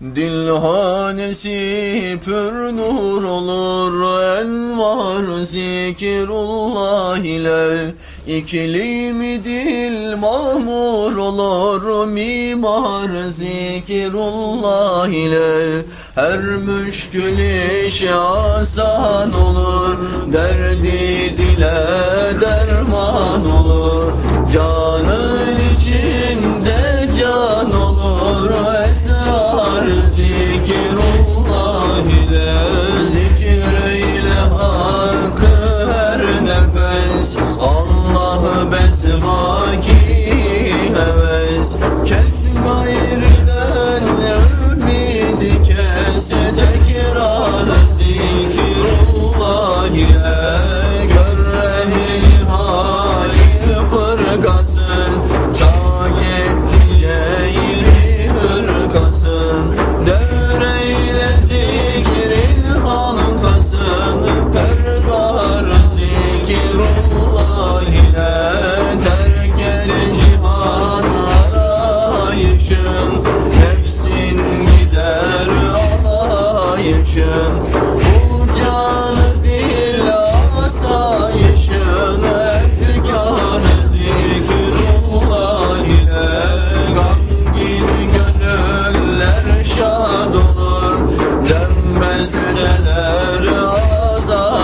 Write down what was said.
Dilhanesi pür nur olur envar zikrullah ile İklimi dil mamur olur mimar zikrullah ile Her müşkül iş asan olur Sevaki heves Kes gayriden ümidi kes Tekrar zikrullah ile Nesneler azar